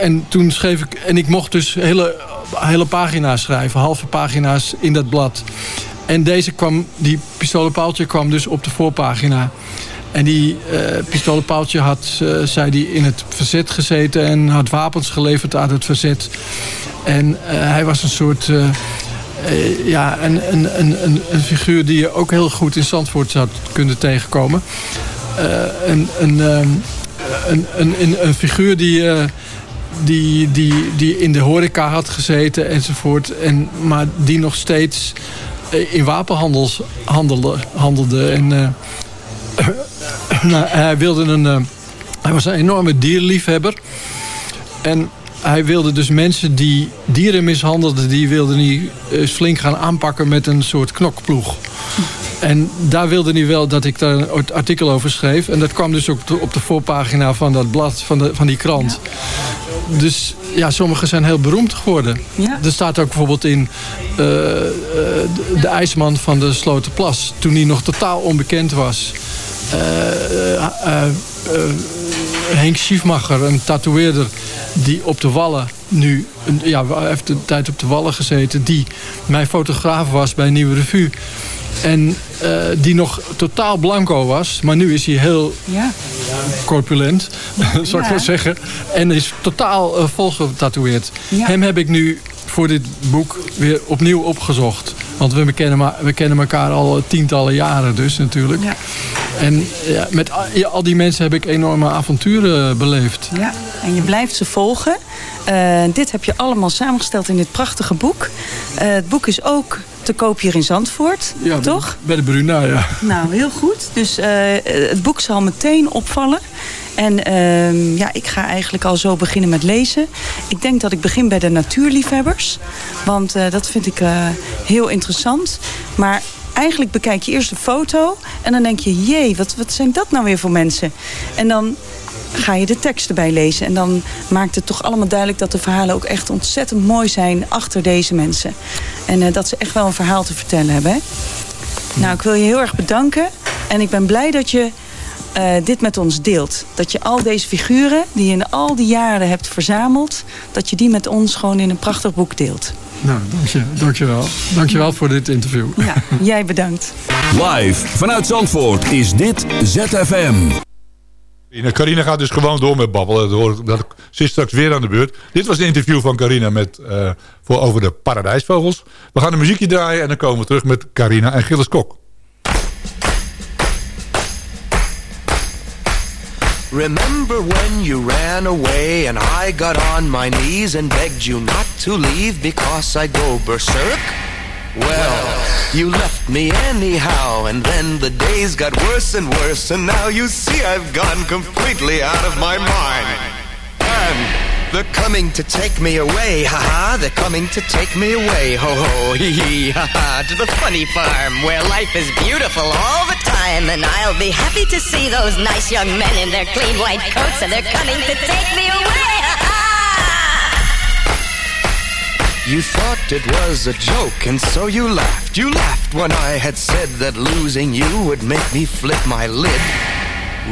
M: en toen schreef ik. En ik mocht dus hele, hele pagina's schrijven, halve pagina's in dat blad. En deze kwam, die pistolenpaaltje kwam dus op de voorpagina. En die eh pistolenpaaltje had, eh, zei die, in het verzet gezeten en had wapens geleverd aan het verzet. En eh, hij was een soort, ja, een, een, een, een, figuur die je ook heel goed in Zandvoort zou kunnen tegenkomen. Een, een, een, een, een, figuur die, die, die, die in de horeca had gezeten enzovoort. En, maar die nog steeds eh, in wapenhandels handelde. handelde. En, eh, nou, hij wilde een. eh, hij was een enorme dierliefhebber. En hij wilde dus mensen die dieren mishandelden, die wilde hij flink gaan aanpakken met een soort knokploeg. En daar wilde hij wel dat ik daar een artikel over schreef. En dat kwam dus ook op de, op de voorpagina van dat blad, van, de, van die krant. Dus ja, sommige zijn heel beroemd geworden.
L: Ja.
M: Er staat ook bijvoorbeeld in eh, eh, de, ijsman van de Slotenplas. Toen hij nog totaal onbekend was. Eh, Henk Schiefmacher, een tatoeëerder die op de Wallen nu, ja, heeft een tijd op de Wallen gezeten, die mijn fotograaf was bij Nieuwe Revue. En eh, die nog totaal blanco was, maar nu is hij heel
L: Ja.
M: corpulent, zal ik wel zeggen. En is totaal uh, volgetatoeëerd.
L: Ja.
M: Hem heb ik nu voor dit boek weer opnieuw opgezocht. Want we kennen, we kennen elkaar al tientallen jaren dus natuurlijk.
L: Ja.
M: En ja, met al, die mensen heb ik enorme avonturen beleefd.
L: Ja, en je blijft ze volgen. Eh, dit heb je allemaal samengesteld in dit prachtige boek. Eh, het boek is ook te koop hier in Zandvoort,
M: Ja,
L: toch?
M: Bij de Bruna, ja.
L: Nou, heel goed. Dus eh, het boek zal meteen opvallen. En ehm, ja, ik ga eigenlijk al zo beginnen met lezen. Ik denk dat ik begin bij de natuurliefhebbers. Want eh, dat vind ik eh, heel interessant. Maar eigenlijk bekijk je eerst de foto. En dan denk je, jee, wat, wat zijn dat nou weer voor mensen? En dan ga je de tekst erbij lezen. En dan maakt het toch allemaal duidelijk dat de verhalen ook echt ontzettend mooi zijn achter deze mensen. En eh, dat ze echt wel een verhaal te vertellen hebben. Hè? Nou, ik wil je heel erg bedanken. En ik ben blij dat je eh, dit met ons deelt. Dat je al deze figuren die je in al die jaren hebt verzameld... dat je die met ons gewoon in een prachtig boek deelt.
M: Nou, dank je, dank je wel. Dank je wel voor dit interview.
L: Ja, jij bedankt.
D: Live vanuit Zandvoort is dit ZFM.
F: Carina. Gaat dus gewoon door met babbelen. Dat dat, ze is straks weer aan de beurt. Dit was een interview van Carina met, eh, voor over de paradijsvogels. We gaan een muziekje draaien en dan komen we terug met Carina en Gilles Kok.
N: Remember when you ran away and I got on my knees and begged you not to leave because I go berserk? Well, you left me anyhow, and then the days got worse and worse, and now you see I've gone completely out of my mind. And They're coming to take me away, haha. They're coming to take me away, ho ho, hee hee, haha. To the funny farm where life is beautiful all the time. And I'll be happy to see those nice young men in their clean white coats. And they're coming to take me away, You thought it was a joke, and so you laughed. You laughed when I had said that losing you would make me flip my lid.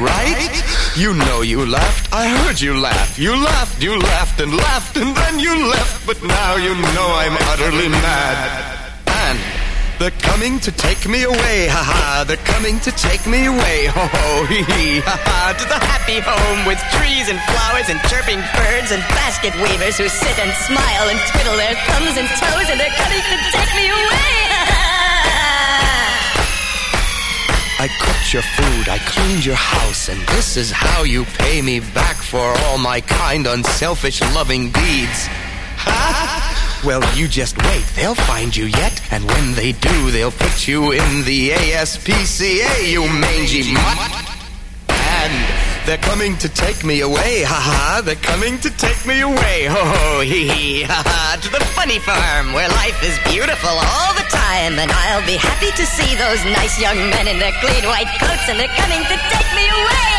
N: Right? You know you laughed. I heard you laugh. You laughed, you laughed and laughed, and then you left. But now you know I'm utterly mad. They're coming to take me away, haha. They're coming to take me away, ho ho, hee hee, haha. To the happy home with trees and flowers and chirping birds and basket weavers who sit and smile and twiddle their thumbs and toes, and they're coming to take me away, I cooked your food, I cleaned your house, and this is how you pay me back for all my kind, unselfish, loving deeds. Ha! Well, you just wait, they'll find you yet, and when they do, they'll put you in the ASPCA, you mangy mutt. And they're coming to take me away, ha ha, they're coming to take me away, ho ho, hee hee, ha ha, to the funny farm where life is beautiful all the time. And I'll be happy to see those nice young men in their clean white coats, and they're coming to take me away,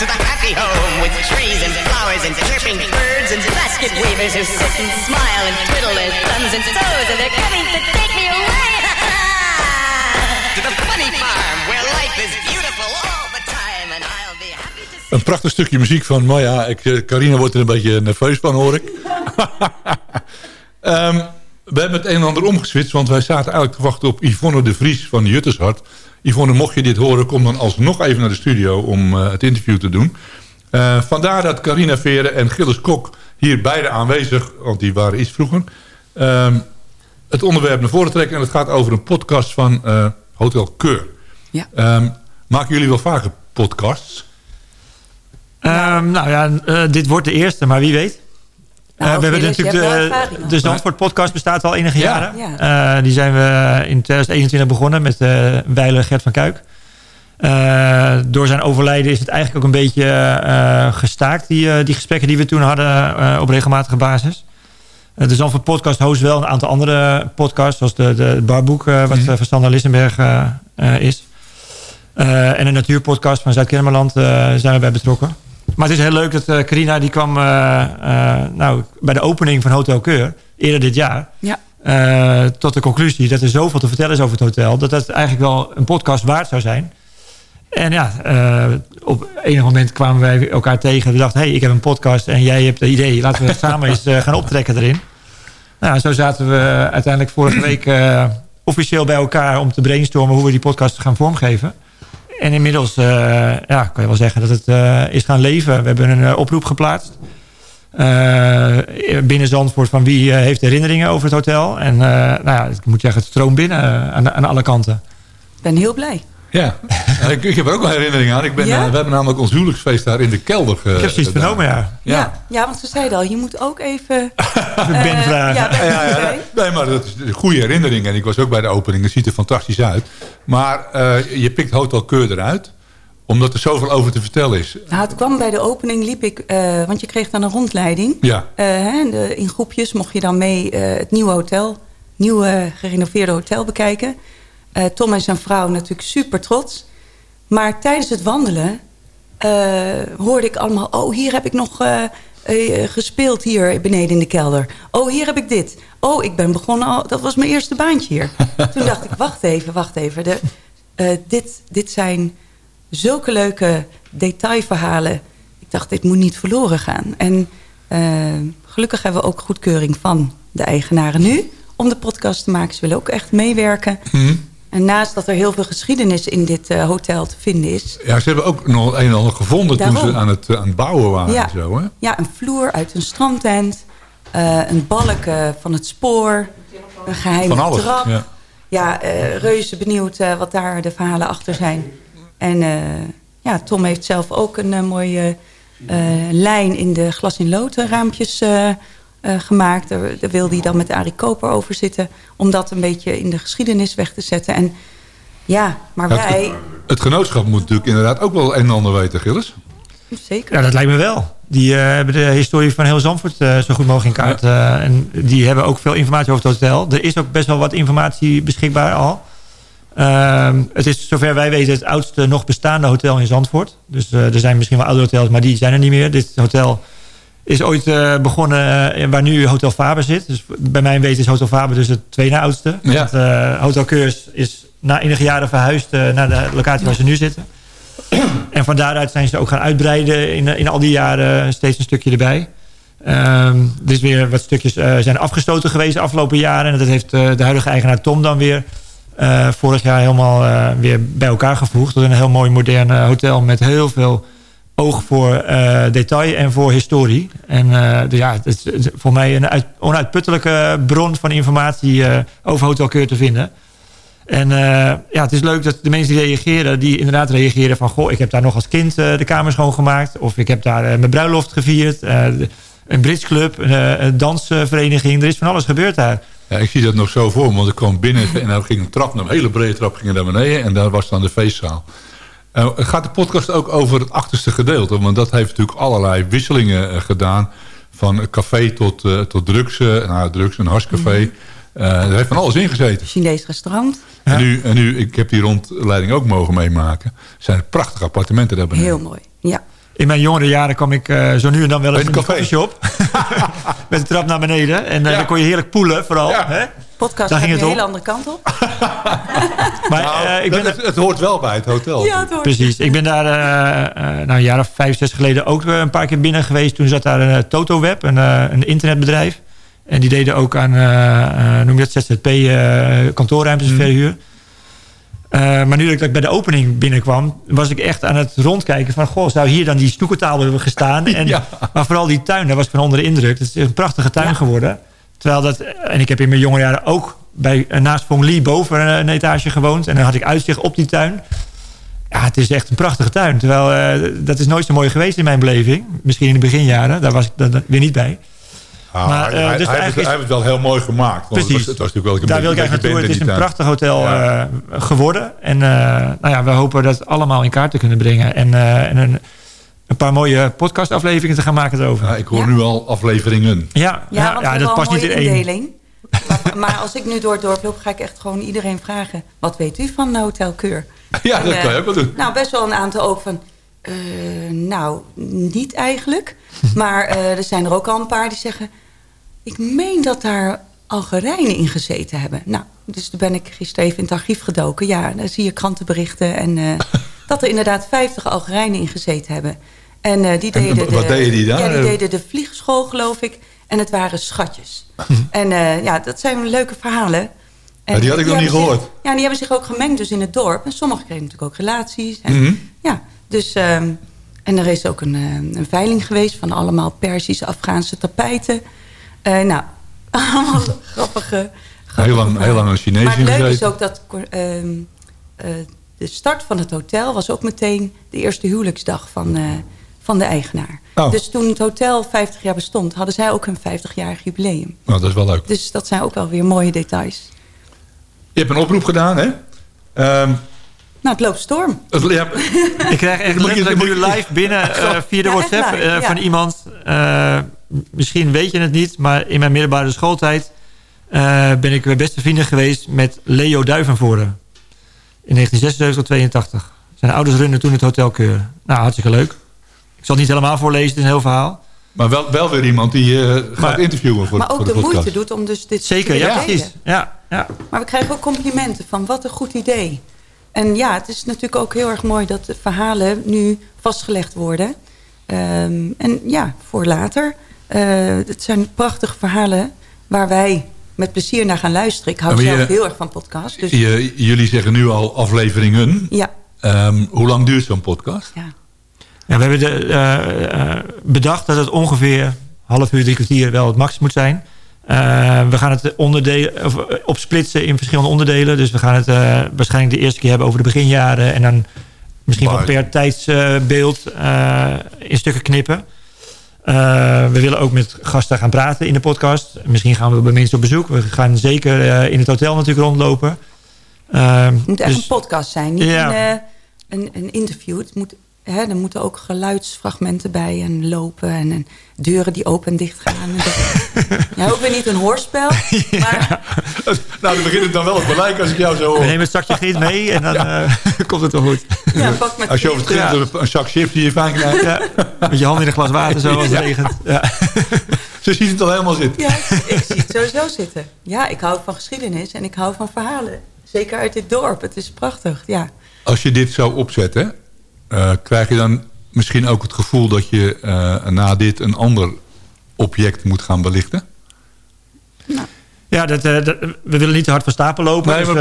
N: to the happy home with trees and flowers and chirping birds and basket weavers who sit and smile and twiddle their thumbs and toes, and they're coming to take me away, to the funny farm where life is beautiful all the time. And I'll be happy to
F: Een prachtig stukje muziek van Maya. Ik, eh, Carina wordt er een beetje nerveus van, hoor ik. Ehm, we hebben het een en ander omgeswitst, want wij zaten eigenlijk te wachten op Yvonne de Vries van Juttershart. Yvonne, mocht je dit horen, kom dan alsnog even naar de studio om eh, het interview te doen. Eh, vandaar dat Carina Veren en Gilles Kok hier beide aanwezig, want die waren iets vroeger, ehm, het onderwerp naar voren trekken. En het gaat over een podcast van eh, Hotel Keur.
O: Ja.
F: Ehm, maken jullie wel vaker podcasts?
O: Ehm, nou ja, eh, dit wordt de eerste, maar wie weet. Eh,
L: Nou,
O: we hebben natuurlijk de, de. Zandvoort podcast bestaat al enige
F: Ja.
O: jaren. Eh, die zijn we in 2021 begonnen met uh, Weile Gert van Kuik. Eh, door zijn overlijden is het eigenlijk ook een beetje eh, gestaakt, die, eh, die gesprekken die we toen hadden eh, op regelmatige basis. Eh, de Zandvoort podcast host wel een aantal andere podcasts, zoals de, de Barboek, eh, wat eh, van Sander Lissenberg eh, eh, is. Eh, en een natuurpodcast van Zuid-Kennemerland eh, zijn we bij betrokken. Maar het is heel leuk dat eh, Carina die kwam eh, eh, nou, bij de opening van Hotel Keur eerder dit jaar.
L: Ja.
O: tot de conclusie dat er zoveel te vertellen is over het hotel. Dat dat eigenlijk wel een podcast waard zou zijn. En ja, op enig moment kwamen wij elkaar tegen. We dachten, hey, ik heb een podcast en jij hebt een idee. Laten we samen eens gaan optrekken erin. Nou, zo zaten we uiteindelijk vorige week officieel bij elkaar... om te brainstormen hoe we die podcast gaan vormgeven. En inmiddels eh, ja, kan je wel zeggen dat het eh, is gaan leven. We hebben een eh, oproep geplaatst. eh, binnen Zandvoort van wie heeft herinneringen over het hotel. En nou ja, ik moet zeggen, het stroomt binnen aan, aan alle kanten.
L: Ik ben heel blij.
F: Ja, ik, ik heb er ook wel herinnering aan. Ik ben,
L: Ja?
F: eh, we hebben namelijk ons huwelijksfeest daar in de kelder ge-
O: Ik heb zoiets
F: gedaan.
O: vernomen, ja.
L: Ja. ja, want ze zeiden al, je moet ook even...
O: Ben vragen.
L: ja, Ben
F: Ja, nee, maar dat is een goede herinnering. En ik was ook bij de opening. Het ziet er fantastisch uit. Maar eh, je pikt Hotel Keur eruit. Omdat er zoveel over te vertellen is.
L: Nou, het kwam bij de opening, liep ik... eh, want je kreeg dan een rondleiding.
F: Ja.
L: Eh, hè, de, in groepjes mocht je dan mee eh, het nieuwe hotel... nieuwe gerenoveerde hotel bekijken. Eh, Tom en zijn vrouw natuurlijk super trots. Maar tijdens het wandelen eh, hoorde ik allemaal... oh, hier heb ik nog eh, gespeeld hier beneden in de kelder. Oh, hier heb ik dit. Oh, ik ben begonnen al... dat was mijn eerste baantje hier. Toen dacht ik, wacht even, wacht even. De, dit, dit zijn zulke leuke detailverhalen. Ik dacht, dit moet niet verloren gaan. En gelukkig hebben we ook goedkeuring van de eigenaren nu... om de podcast te maken. Ze willen ook echt meewerken.
F: Hm.
L: En naast dat er heel veel geschiedenis in dit eh, hotel te vinden is...
F: Ja, ze hebben ook nog een en ander gevonden toen ze aan het, eh, aan het bouwen waren.
L: Ja.
F: En zo, hè?
L: Ja, een vloer uit een strandtent. eh, een balk van het spoor. Een geheime
F: Van alles.
L: trap.
F: Ja.
L: Ja, reuze benieuwd wat daar de verhalen achter zijn. En ja, Tom heeft zelf ook een mooie lijn in de glas in lood raampjes eh, gemaakt. Daar, daar wilde hij dan met Arie Koper over zitten. Om dat een beetje in de geschiedenis weg te zetten. En ja, maar
F: Ja,
L: wij...
F: het genootschap moet natuurlijk inderdaad ook wel een en ander weten, Gilles.
L: Zeker.
O: Ja, dat lijkt me wel. Die eh, hebben de historie van heel Zandvoort eh, zo goed mogelijk in kaart. eh, en die hebben ook veel informatie over het hotel. Er is ook best wel wat informatie beschikbaar al. Ehm, het is, zover wij weten, het oudste nog bestaande hotel in Zandvoort. Dus eh, er zijn misschien wel oude hotels, maar die zijn er niet meer. Dit hotel is ooit eh, begonnen eh, waar nu Hotel Faber zit. Dus bij mijn weten is Hotel Faber dus het tweede oudste.
F: Ja.
O: Want, eh, Hotel Keurs is na enige jaren verhuisd naar de locatie waar ze nu zitten. En van daaruit zijn ze ook gaan uitbreiden in, in al die jaren steeds een stukje erbij. Ehm er is weer wat stukjes zijn afgestoten geweest de afgelopen jaren. En dat heeft de huidige eigenaar Tom dan weer vorig jaar helemaal weer bij elkaar gevoegd. Tot een heel mooi modern hotel met heel veel oog voor eh, detail en voor historie. En eh, dus ja, het is voor mij een uit- onuitputtelijke bron van informatie eh, over Hotel Keur te vinden. En ja, het is leuk dat de mensen die reageren, die inderdaad reageren van... goh, ik heb daar nog als kind de kamer schoongemaakt. Of ik heb daar mijn bruiloft gevierd. een bridgeclub, een, dansvereniging. Er is van alles gebeurd daar.
F: Ja, ik zie dat nog zo voor want ik kwam binnen en dan ging een trap, een hele brede trap ging naar beneden en daar was dan de feestzaal. Eh, gaat de podcast ook over het achterste gedeelte? Want dat heeft natuurlijk allerlei wisselingen eh, gedaan. Van café tot, eh, tot drugs, nou, drugs, een harscafé. Eh er heeft van alles ingezeten.
L: Chinees restaurant.
F: En, nu, en nu, ik heb die rondleiding ook mogen meemaken. zijn prachtige appartementen daar beneden.
L: Heel mooi. Ja.
O: In mijn jongere jaren kwam ik eh, zo nu en dan wel eens in
F: een
O: een
F: café.
O: shop. Met de trap naar beneden. En eh, dan kon je heerlijk poelen vooral. Hè?
L: Podcast
O: Daar
L: gaat
O: ging
L: een
O: het om.
L: hele andere kant op.
O: Maar
F: Nou,
O: eh, ik ben
F: het, het hoort wel bij het hotel.
L: Ja, het hoort.
O: Precies. Ik ben daar nou, een jaar of vijf, zes geleden ook een paar keer binnen geweest. Toen zat daar een Toto Web, een, eh, een internetbedrijf. En die deden ook aan, eh, eh, noem je dat, ZZP, eh kantoorruimtes
F: Mhm.
O: verhuur. Eh, maar nu dat ik bij de opening binnenkwam, was ik echt aan het rondkijken van... goh, zou hier dan die snoekertafel hebben gestaan? En,
F: Ja.
O: Maar vooral die tuin, daar was ik van onder de indruk. Het is een prachtige tuin geworden. Terwijl dat, en ik heb in mijn jonge jaren ook bij, eh, naast Fong Lee boven een, een etage gewoond. En dan had ik uitzicht op die tuin. Ja, het is echt een prachtige tuin. Terwijl eh, dat is nooit zo mooi geweest in mijn beleving. Misschien in de beginjaren, daar was ik dan weer niet bij.
F: Ah,
O: Maar, eh,
F: hij,
O: dus
F: hij, heeft, het- hij heeft het wel heel mooi gemaakt. Want
O: Precies.
F: Het was, het was natuurlijk wel een
O: Daar wil ik eigenlijk naartoe. Het is een prachtig hotel eh, geworden. En eh, nou ja, we hopen dat allemaal in kaart te kunnen brengen. En, eh, en een, een paar mooie podcastafleveringen te gaan maken erover.
F: Ja, ik hoor nu al afleveringen.
O: Ja,
L: Ja,
O: ja, dat past
L: een
O: niet in
L: indeling. Maar, maar als ik nu door het dorp loop, ga ik echt gewoon iedereen vragen... wat weet u van Hotel Keur?
F: Ja,
L: En,
F: dat kan je ook wel doen.
L: Nou, best wel een aantal ook van... eh, nou, niet eigenlijk. Maar eh, er zijn er ook al een paar die zeggen... ik meen dat daar Algerijnen in gezeten hebben. Nou, dus toen ben ik gisteren even in het archief gedoken. Ja, daar zie je krantenberichten. En eh, dat er inderdaad 50 Algerijnen in gezeten hebben. En die
F: En
L: deden...
F: wat
L: de,
F: deden die daar?
L: Ja, die deden de vliegschool, geloof ik. En het waren schatjes. en eh, ja, dat zijn leuke verhalen. En,
F: Ja, die had ik nog niet
L: hebben zich-
F: gehoord.
L: ja, die hebben zich ook gemengd dus in het dorp. En sommigen kregen natuurlijk ook relaties. En,
F: Mhm.
L: Ja, dus... ehm, en er is ook een, eh, een veiling geweest van allemaal Persische, Afghaanse tapijten. Eh, nou, allemaal grappige...
F: Heel lang, heel lang een Chinees
L: Maar het leuke is ook dat ehm, eh, de start van het hotel was ook meteen de eerste huwelijksdag van, van de eigenaar.
F: Oh.
L: Dus toen het hotel 50 jaar bestond, hadden zij ook hun 50-jarig jubileum.
F: Nou, dat is wel leuk.
L: Dus dat zijn ook wel weer mooie details.
F: Je hebt een oproep gedaan, hè? Ehm,
L: Nou, het loopt storm.
F: het, ja,
O: Ik krijg echt letterlijk nu live binnen eh, via de
L: Ja,
O: WhatsApp eh,
L: ja.
O: van iemand. eh, misschien weet je het niet, maar in mijn middelbare schooltijd eh, ben ik beste vrienden geweest met Leo Duivenvoorde. In 1976 tot 82. Zijn ouders runnen toen het Hotel Keur. Nou, hartstikke leuk. Ik zal het niet helemaal voorlezen, het is een heel verhaal.
F: maar wel, wel weer iemand die eh, gaat
O: Maar-
F: interviewen voor,
L: maar
F: voor
L: ook
F: de
L: moeite doet om dus dit
O: Zeker,
L: te
O: ja, precies. Ja, ja.
L: Maar we krijgen ook complimenten van wat een goed idee. En ja, het is natuurlijk ook heel erg mooi dat de verhalen nu vastgelegd worden. Ehm, en ja, voor later. Eh, het zijn prachtige verhalen waar wij met plezier naar gaan luisteren. Ik hou
F: je-
L: zelf heel erg van podcasts. Dus
F: Je- jullie zeggen nu al afleveringen.
L: ja,
F: Ehm, hoe lang duurt zo'n podcast?
L: ja.
O: Ja, we hebben de, eh, eh, bedacht dat het ongeveer half uur, drie kwartier wel het max moet zijn. Eh, we gaan het onderdelen, of, eh, opsplitsen in verschillende onderdelen. Dus we gaan het eh, waarschijnlijk de eerste keer hebben over de beginjaren. En dan misschien wel per tijdsbeeld eh, in stukken knippen. Eh, we willen ook met gasten gaan praten in de podcast. Misschien gaan we bij mensen op bezoek. We gaan zeker eh, in het hotel natuurlijk rondlopen.
L: Het moet echt
O: dus-
L: een podcast zijn, niet
O: Ja.
L: een, een, een interview. Het moet hè, er moeten ook geluidsfragmenten bij en lopen en, en deuren die open en dicht gaan. En dat- ja, ook weer niet een hoorspel.
F: Nou, dan begint het dan wel op gelijk als ik jou zo hoor.
O: We nemen het zakje griet mee en dan eh, komt het wel goed.
L: Ja, pak met
F: Als je over het
O: Ja.
F: grind een zak chips die je fijn krijgt.
O: Ja, met je hand in een glas water zo als het
F: Ja.
O: regent. Ja.
F: Ze ziet het al helemaal zitten.
L: Ja, ik zie het sowieso zitten. Ja, ik hou van geschiedenis en ik hou van verhalen. Zeker uit dit dorp. Het is prachtig, ja.
F: Als je dit zou opzetten, eh, krijg je dan misschien ook het gevoel dat je eh, na dit een ander object moet gaan belichten?
O: Ja, dat, eh, dat- we willen niet te hard van stapel lopen.
F: Nee,
O: dus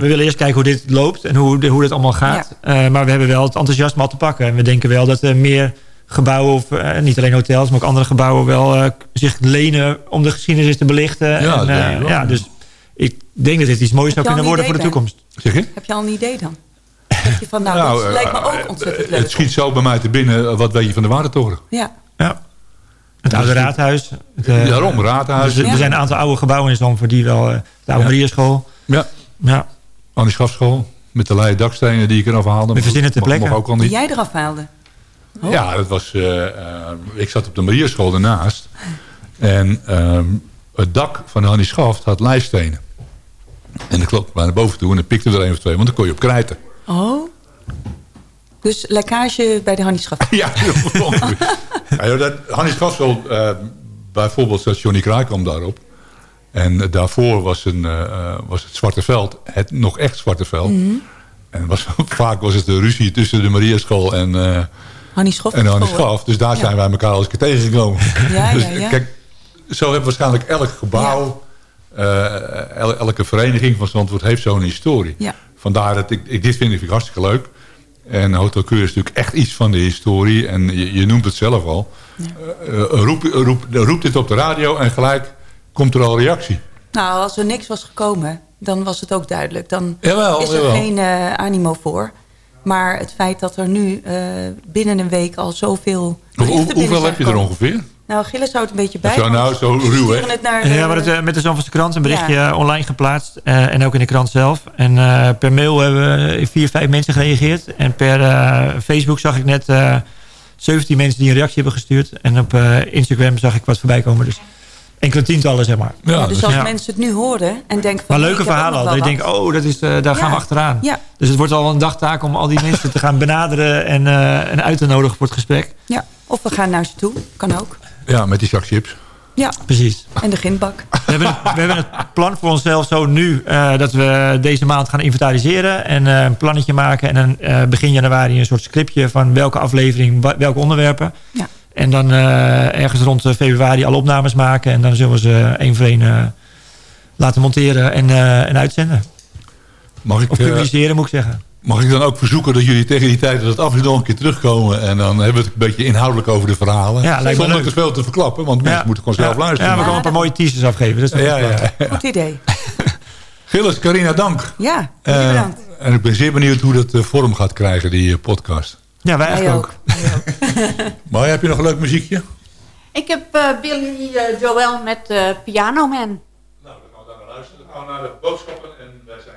O: we, willen eerst kijken hoe dit loopt en hoe, hoe dit allemaal gaat. Eh, maar we hebben wel het enthousiasme al te pakken. En we denken wel dat er meer gebouwen, of, niet alleen hotels, maar ook andere gebouwen wel eh, zich lenen om de geschiedenis te belichten.
F: Ja,
O: en, eh, ja, dus ik denk dat dit iets moois
L: Heb
O: zou kunnen worden voor de toekomst.
F: Zeg je?
L: Heb je al een idee dan? Je van, nou, dat lijkt me ook
F: eh,
L: ontzettend
F: eh,
L: leuk.
F: Het schiet zo bij mij te binnen. eh, Wat weet je van de Warentoren?
L: Ja.
O: Ja. Het oude raadhuis. Het, eh,
F: Daarom, raadhuis.
O: Dus er zijn een aantal oude gebouwen in Zandvoort die wel... de oude
F: Ja.
O: Mariaschool.
F: Ja.
O: Ja.
F: Annie Schafschool. Met de leien dakstenen die ik eraf haalde.
O: Met verzinnen ter plekke.
F: ook al
L: Die
F: niet.
L: jij eraf haalde. Oh.
F: Ja, dat was, eh, eh, ik zat op de Marierschool ernaast. En ehm, het dak van de Hannie Schaft had lijststenen. En ik loop maar naar boven toe en ik pikte er een of twee. Want dan kon je op krijten.
L: Oh. Dus lekkage bij de Hannieschap.
F: Ja, ja dat, Hannie Schafschool, eh bijvoorbeeld zat Johnny Kraaikamp daarop. En eh, daarvoor was, een, eh, was het Zwarte Veld, het nog echt Zwarte Veld.
L: Mhm.
F: En was, vaak was het de ruzie tussen de Marierschool en, eh
L: Hannie Schof.
F: en Hannie Schaf. Dus daar
L: Ja.
F: zijn wij elkaar al eens een keer tegengekomen.
L: Ja,
F: dus,
L: ja, ja.
F: Kijk, zo heeft waarschijnlijk elk gebouw, el- elke vereniging van Zandvoort heeft zo'n historie.
L: Ja.
F: Vandaar dat ik, ik dit vind ik hartstikke leuk. En Hotel Keur is natuurlijk echt iets van de historie. En je, je noemt het zelf al. Eh, eh, roep, roep, roep dit op de radio en gelijk komt er al reactie.
L: Nou, als er niks was gekomen, dan was het ook duidelijk. Dan
F: Jawel,
L: is er
F: jawel.
L: geen eh, animo voor. Maar het feit dat er nu binnen een week al zoveel
F: Hoe, hoeveel heb je er ongeveer?
L: Nou, Gilles houdt een beetje bij.
F: Zo, nou, zo ruw, hè?
L: het naar de-
O: Ja, maar het, eh, met de Zandvoortse krant een berichtje
L: Ja.
O: eh, online geplaatst. eh, en ook in de krant zelf. En eh, per mail hebben we vier, vijf mensen gereageerd. En per eh, Facebook zag ik net eh 17 mensen die een reactie hebben gestuurd. En op eh, Instagram zag ik wat voorbij komen. Dus enkele tientallen, zeg maar.
L: Ja, dus als
O: Ja.
L: mensen het nu horen en denken van...
O: Maar leuke verhalen al. Dat je denkt, oh, dat is, eh, daar gaan we achteraan.
L: Ja.
O: Dus het wordt al een dagtaak om al die mensen te gaan benaderen en, eh, en uit te nodigen voor het gesprek.
L: Ja, of we gaan naar ze toe. Kan ook.
F: Ja, met die zak chips.
L: Ja,
O: Precies.
L: en de gindbak.
O: We hebben, we hebben het plan voor onszelf zo nu eh, dat we deze maand gaan inventariseren en eh, een plannetje maken. En dan eh, begin januari een soort scriptje van welke aflevering, welke onderwerpen.
L: Ja.
O: En dan eh, ergens rond februari alle opnames maken. En dan zullen we ze één voor één eh, laten monteren en, eh, en uitzenden.
F: Mag ik,
O: Of publiceren moet ik zeggen.
F: Mag ik dan ook verzoeken dat jullie tegen die tijd dat het af en toe nog een keer terugkomen. En dan hebben we het een beetje inhoudelijk over de verhalen.
O: Ja, lijkt
F: Zonder te veel te verklappen, want mensen moeten gewoon zelf
O: ja.
F: luisteren.
O: Ja, we komen een paar mooie teasers afgeven. Dat is
F: Ja, ja,
O: goed.
F: ja.
L: Goed idee.
F: Gilles, Carina, dank.
L: Ja,
F: Eh,
L: bedankt.
F: en ik ben zeer benieuwd hoe dat eh, vorm gaat krijgen, die eh, podcast.
O: Ja, wij
L: Wij
O: eigenlijk ook.
F: Maar heb je nog een leuk muziekje?
G: Ik heb eh, Billy Joel met eh Piano Man.
F: Nou, dan gaan we daar naar luisteren. Dan gaan we naar de boodschappen en wij zijn